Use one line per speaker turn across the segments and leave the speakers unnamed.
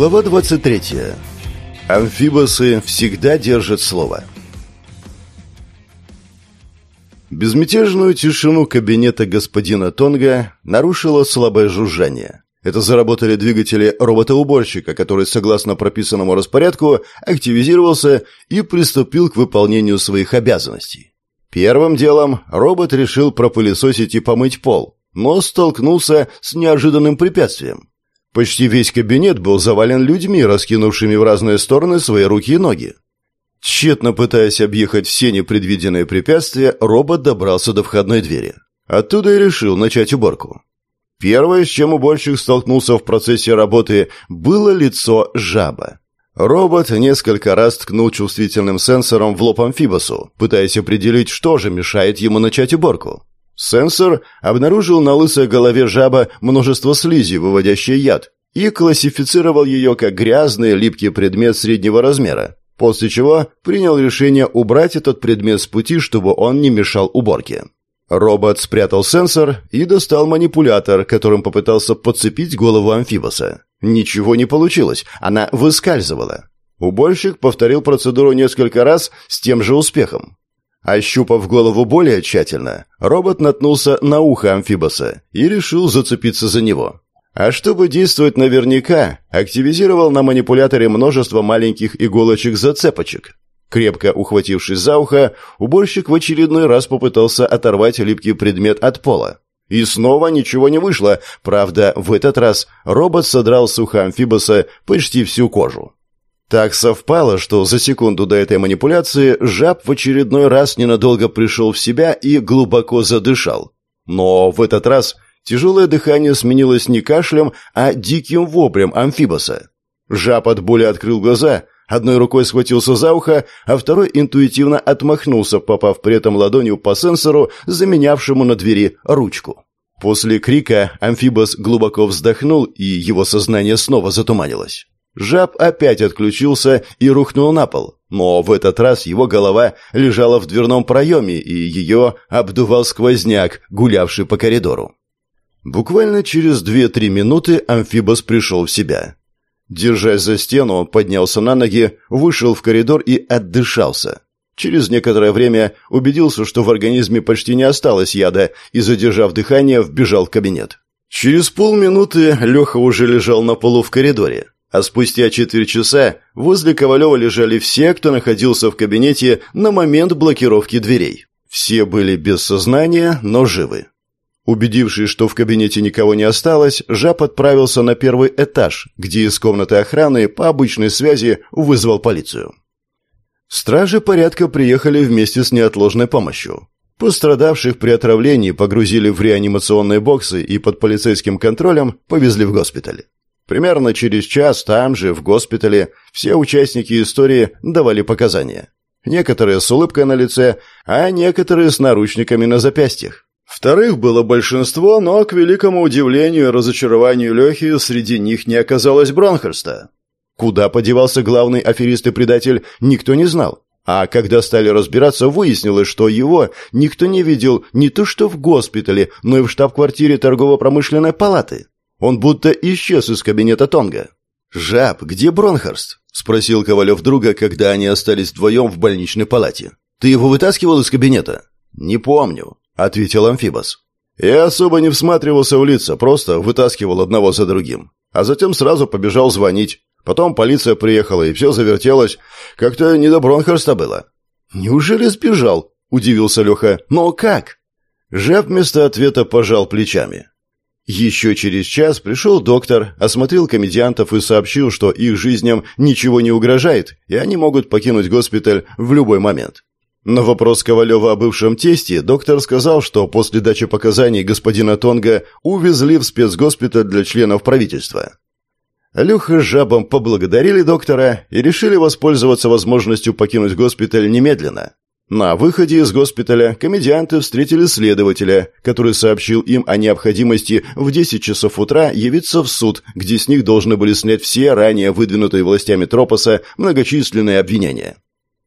Глава 23. Амфибосы всегда держат слово. Безмятежную тишину кабинета господина Тонга нарушило слабое жужжание. Это заработали двигатели робота-уборщика, который, согласно прописанному распорядку, активизировался и приступил к выполнению своих обязанностей. Первым делом робот решил пропылесосить и помыть пол, но столкнулся с неожиданным препятствием. Почти весь кабинет был завален людьми, раскинувшими в разные стороны свои руки и ноги. Тщетно пытаясь объехать все непредвиденные препятствия, робот добрался до входной двери. Оттуда и решил начать уборку. Первое, с чем уборщик столкнулся в процессе работы, было лицо жаба. Робот несколько раз ткнул чувствительным сенсором в лоб амфибосу, пытаясь определить, что же мешает ему начать уборку. Сенсор обнаружил на лысой голове жаба множество слизи, выводящей яд, и классифицировал ее как грязный липкий предмет среднего размера, после чего принял решение убрать этот предмет с пути, чтобы он не мешал уборке. Робот спрятал сенсор и достал манипулятор, которым попытался подцепить голову амфибоса. Ничего не получилось, она выскальзывала. Уборщик повторил процедуру несколько раз с тем же успехом. Ощупав голову более тщательно, робот наткнулся на ухо амфибоса и решил зацепиться за него. А чтобы действовать наверняка, активизировал на манипуляторе множество маленьких иголочек-зацепочек. Крепко ухватившись за ухо, уборщик в очередной раз попытался оторвать липкий предмет от пола. И снова ничего не вышло, правда, в этот раз робот содрал с уха амфибоса почти всю кожу. Так совпало, что за секунду до этой манипуляции жаб в очередной раз ненадолго пришел в себя и глубоко задышал. Но в этот раз тяжелое дыхание сменилось не кашлем, а диким воплем амфибоса. Жаб от боли открыл глаза, одной рукой схватился за ухо, а второй интуитивно отмахнулся, попав при этом ладонью по сенсору, заменявшему на двери ручку. После крика амфибос глубоко вздохнул, и его сознание снова затуманилось. Жаб опять отключился и рухнул на пол, но в этот раз его голова лежала в дверном проеме, и ее обдувал сквозняк, гулявший по коридору. Буквально через две-три минуты амфибос пришел в себя. Держась за стену, он поднялся на ноги, вышел в коридор и отдышался. Через некоторое время убедился, что в организме почти не осталось яда, и, задержав дыхание, вбежал в кабинет. Через полминуты Леха уже лежал на полу в коридоре. А спустя четверть часа возле Ковалева лежали все, кто находился в кабинете на момент блокировки дверей. Все были без сознания, но живы. Убедившись, что в кабинете никого не осталось, Жаб отправился на первый этаж, где из комнаты охраны по обычной связи вызвал полицию. Стражи порядка приехали вместе с неотложной помощью. Пострадавших при отравлении погрузили в реанимационные боксы и под полицейским контролем повезли в госпиталь. Примерно через час там же, в госпитале, все участники истории давали показания. Некоторые с улыбкой на лице, а некоторые с наручниками на запястьях. Вторых было большинство, но, к великому удивлению и разочарованию Лехи, среди них не оказалось Бронхерста. Куда подевался главный аферист и предатель, никто не знал. А когда стали разбираться, выяснилось, что его никто не видел не то что в госпитале, но и в штаб-квартире торгово-промышленной палаты. Он будто исчез из кабинета Тонга. «Жаб, где Бронхарст?» – спросил Ковалев друга, когда они остались вдвоем в больничной палате. «Ты его вытаскивал из кабинета?» «Не помню», – ответил Амфибос. «Я особо не всматривался в лица, просто вытаскивал одного за другим. А затем сразу побежал звонить. Потом полиция приехала, и все завертелось. Как-то не до Бронхарста было». «Неужели сбежал?» – удивился Леха. «Но как?» Жаб вместо ответа пожал плечами. Еще через час пришел доктор, осмотрел комедиантов и сообщил, что их жизням ничего не угрожает, и они могут покинуть госпиталь в любой момент. На вопрос Ковалева о бывшем тесте доктор сказал, что после дачи показаний господина Тонга увезли в спецгоспиталь для членов правительства. Люха с Жабом поблагодарили доктора и решили воспользоваться возможностью покинуть госпиталь немедленно. На выходе из госпиталя комедианты встретили следователя, который сообщил им о необходимости в 10 часов утра явиться в суд, где с них должны были снять все ранее выдвинутые властями Тропоса многочисленные обвинения.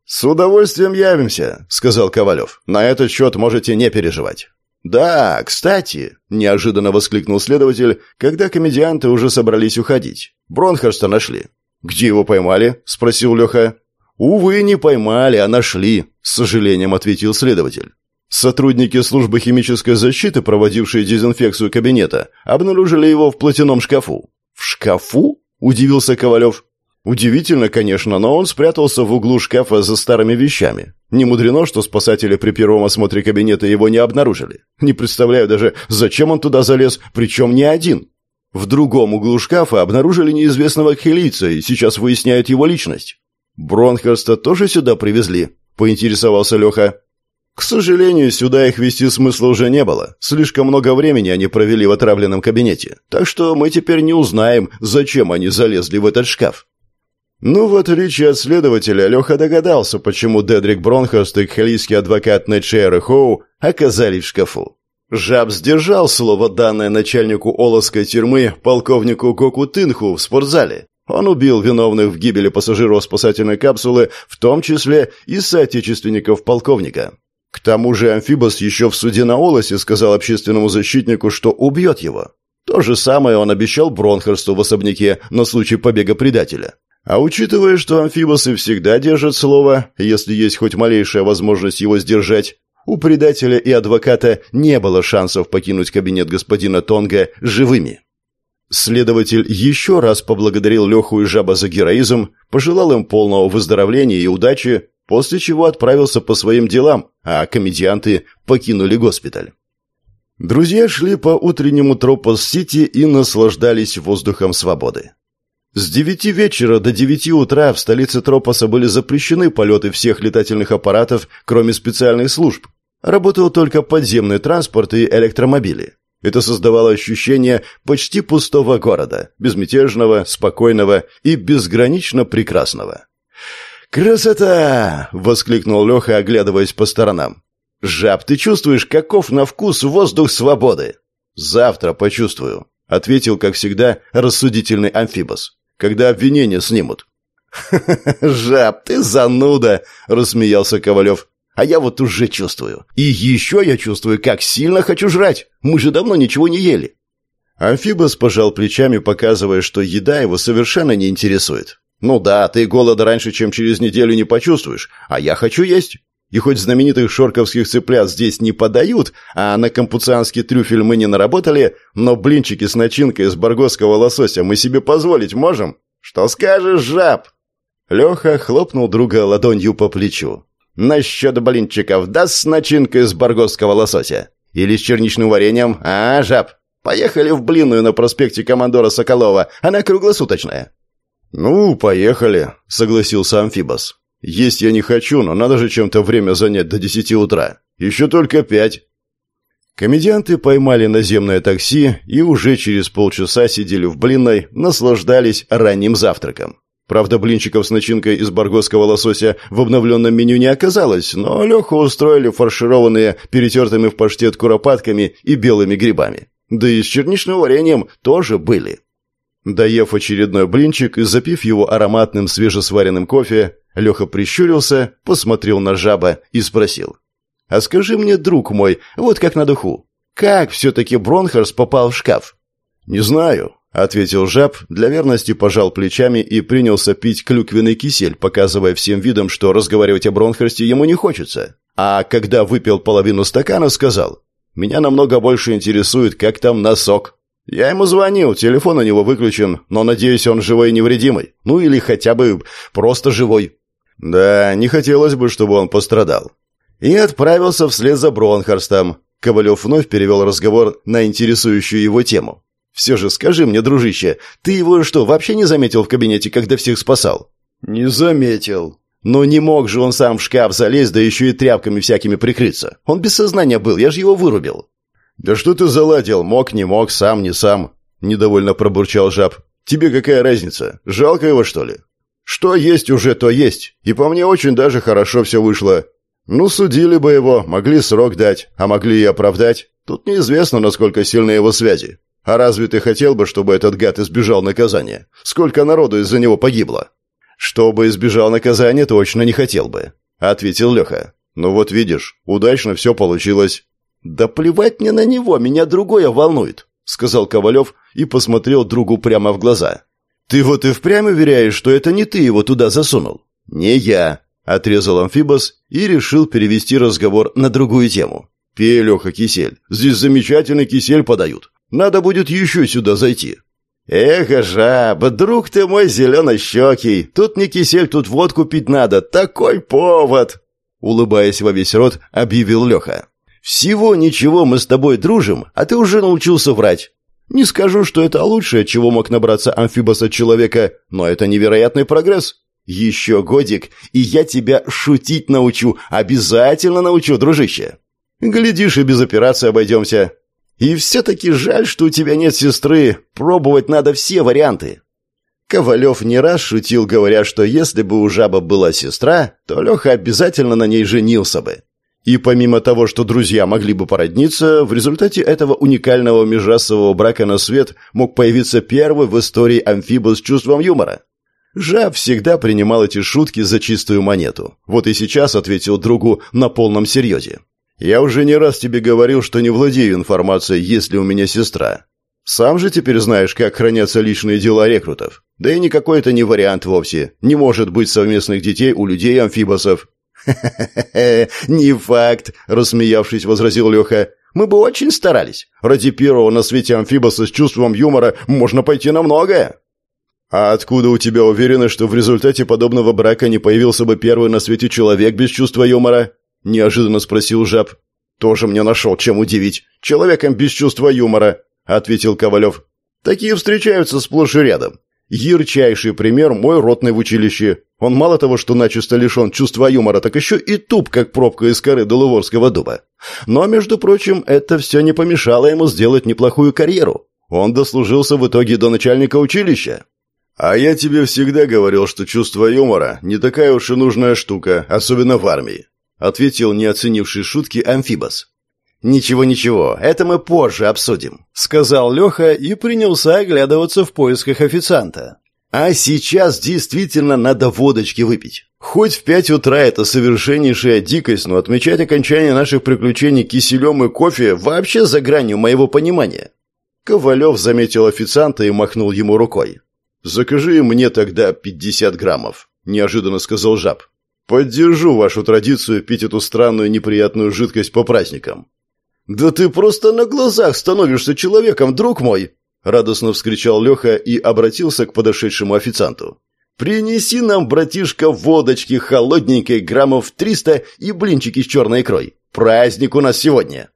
«С удовольствием явимся», — сказал Ковалев. «На этот счет можете не переживать». «Да, кстати», — неожиданно воскликнул следователь, когда комедианты уже собрались уходить. Бронхарста нашли. «Где его поймали?» – спросил Леха. «Увы, не поймали, а нашли», – с сожалением ответил следователь. Сотрудники службы химической защиты, проводившие дезинфекцию кабинета, обнаружили его в платяном шкафу. «В шкафу?» – удивился Ковалев. Удивительно, конечно, но он спрятался в углу шкафа за старыми вещами. Не мудрено, что спасатели при первом осмотре кабинета его не обнаружили. Не представляю даже, зачем он туда залез, причем не один. В другом углу шкафа обнаружили неизвестного хелийца и сейчас выясняют его личность. «Бронхерста тоже сюда привезли?» – поинтересовался Леха. К сожалению, сюда их вести смысла уже не было. Слишком много времени они провели в отравленном кабинете. Так что мы теперь не узнаем, зачем они залезли в этот шкаф. Ну, в отличие от следователя, Леха догадался, почему Дедрик Бронхост и хелийский адвокат Нэтчейр Хоу оказались в шкафу. Жаб сдержал слово, данное начальнику Оловской тюрьмы, полковнику Гоку Тынху, в спортзале. Он убил виновных в гибели пассажиров спасательной капсулы, в том числе и соотечественников полковника. К тому же Амфибос еще в суде на Олосе сказал общественному защитнику, что убьет его. То же самое он обещал Бронхерсту в особняке на случай побега предателя. А учитывая, что амфибосы всегда держат слово, если есть хоть малейшая возможность его сдержать, у предателя и адвоката не было шансов покинуть кабинет господина Тонга живыми. Следователь еще раз поблагодарил Леху и Жаба за героизм, пожелал им полного выздоровления и удачи, после чего отправился по своим делам, а комедианты покинули госпиталь. Друзья шли по утреннему Тропос-Сити и наслаждались воздухом свободы. С девяти вечера до девяти утра в столице Тропоса были запрещены полеты всех летательных аппаратов, кроме специальных служб. Работал только подземный транспорт и электромобили. Это создавало ощущение почти пустого города, безмятежного, спокойного и безгранично прекрасного. «Красота!» — воскликнул Леха, оглядываясь по сторонам. «Жаб, ты чувствуешь, каков на вкус воздух свободы?» «Завтра почувствую», — ответил, как всегда, рассудительный амфибос когда обвинения снимут. «Жаб, ты зануда!» – рассмеялся Ковалев. «А я вот уже чувствую. И еще я чувствую, как сильно хочу жрать. Мы же давно ничего не ели». Амфибос пожал плечами, показывая, что еда его совершенно не интересует. «Ну да, ты голода раньше, чем через неделю не почувствуешь, а я хочу есть. И хоть знаменитых шорковских цыплят здесь не подают, а на кампуцианский трюфель мы не наработали, но блинчики с начинкой из баргосского лосося мы себе позволить можем. Что скажешь, жаб?» Леха хлопнул друга ладонью по плечу. «Насчет блинчиков, да с начинкой из баргосского лосося? Или с черничным вареньем, а, жаб? Поехали в блинную на проспекте Командора Соколова, она круглосуточная». «Ну, поехали», — согласился Амфибос. Есть я не хочу, но надо же чем-то время занять до десяти утра. Еще только пять. Комедианты поймали наземное такси и уже через полчаса сидели в блинной, наслаждались ранним завтраком. Правда, блинчиков с начинкой из баргосского лосося в обновленном меню не оказалось, но Леху устроили фаршированные перетертыми в паштет куропатками и белыми грибами. Да и с черничным вареньем тоже были. Доев очередной блинчик и запив его ароматным свежесваренным кофе, Леха прищурился, посмотрел на жаба и спросил. «А скажи мне, друг мой, вот как на духу, как все-таки Бронхарс попал в шкаф?» «Не знаю», — ответил жаб, для верности пожал плечами и принялся пить клюквенный кисель, показывая всем видом, что разговаривать о Бронхарсте ему не хочется. А когда выпил половину стакана, сказал, «Меня намного больше интересует, как там носок». Я ему звонил, телефон у него выключен, но, надеюсь, он живой и невредимый. Ну или хотя бы просто живой. Да, не хотелось бы, чтобы он пострадал. И отправился вслед за Бронхарстом. Ковалев вновь перевел разговор на интересующую его тему. «Все же скажи мне, дружище, ты его что, вообще не заметил в кабинете, когда всех спасал?»
«Не заметил».
«Но не мог же он сам в шкаф залезть, да еще и тряпками всякими прикрыться. Он без сознания был, я же его вырубил». «Да что ты заладил? Мог, не мог, сам, не сам?» Недовольно пробурчал жаб. «Тебе какая разница? Жалко его, что ли?» «Что есть уже, то есть. И по мне очень даже хорошо все вышло. Ну, судили бы его, могли срок дать, а могли и оправдать. Тут неизвестно, насколько сильны его связи. А разве ты хотел бы, чтобы этот гад избежал наказания? Сколько народу из-за него погибло?» «Чтобы избежал наказания, точно не хотел бы», — ответил Леха. «Ну вот видишь, удачно все получилось. «Да плевать мне на него, меня другое волнует», — сказал Ковалев и посмотрел другу прямо в глаза. «Ты вот и впрямь уверяешь, что это не ты его туда засунул?» «Не я», — отрезал Амфибос и решил перевести разговор на другую тему. «Пей, Леха, кисель. Здесь замечательный кисель подают. Надо будет еще сюда зайти». «Эх, жаба, друг ты мой зеленощекий. Тут не кисель, тут водку пить надо. Такой повод!» Улыбаясь во весь рот, объявил Леха. «Всего ничего мы с тобой дружим, а ты уже научился врать. Не скажу, что это лучшее, чего мог набраться амфибос от человека, но это невероятный прогресс. Еще годик, и я тебя шутить научу, обязательно научу, дружище. Глядишь, и без операции обойдемся. И все-таки жаль, что у тебя нет сестры. Пробовать надо все варианты. Ковалев не раз шутил, говоря, что если бы у жаба была сестра, то Леха обязательно на ней женился бы. И помимо того, что друзья могли бы породниться, в результате этого уникального межрасового брака на свет мог появиться первый в истории амфиба с чувством юмора. Жаб всегда принимал эти шутки за чистую монету. Вот и сейчас ответил другу на полном серьезе. Я уже не раз тебе говорил, что не владею информацией, есть ли у меня сестра. Сам же теперь знаешь, как хранятся личные дела рекрутов. Да и никакой это не вариант вовсе. Не может быть совместных детей у людей-амфибосов. «Хе-хе-хе, не факт», — рассмеявшись, возразил Леха. «Мы бы очень старались. Ради первого на свете амфибоса с чувством юмора можно пойти на многое». «А откуда у тебя уверенность, что в результате подобного брака не появился бы первый на свете человек без чувства юмора?» – неожиданно спросил жаб. «Тоже мне нашел, чем удивить. Человеком без чувства юмора», – ответил Ковалев. «Такие встречаются сплошь и рядом. Ярчайший пример мой ротный в училище. Он мало того, что начисто лишен чувства юмора, так еще и туп, как пробка из коры Долуворского дуба. Но, между прочим, это все не помешало ему сделать неплохую карьеру. Он дослужился в итоге до начальника училища. «А я тебе всегда говорил, что чувство юмора не такая уж и нужная штука, особенно в армии ответил не оценивший шутки Амфибос. «Ничего-ничего, это мы позже обсудим», — сказал Леха и принялся оглядываться в поисках официанта. «А сейчас действительно надо водочки выпить. Хоть в пять утра это совершеннейшая дикость, но отмечать окончание наших приключений киселем и кофе вообще за гранью моего понимания». Ковалев заметил официанта и махнул ему рукой. «Закажи мне тогда пятьдесят граммов», — неожиданно сказал жаб. Поддержу вашу традицию пить эту странную неприятную жидкость по праздникам. Да ты просто на глазах становишься человеком, друг мой, радостно вскричал Леха и обратился к подошедшему официанту. Принеси нам, братишка, водочки холодненькой граммов триста и блинчики с черной икрой. Праздник у нас сегодня.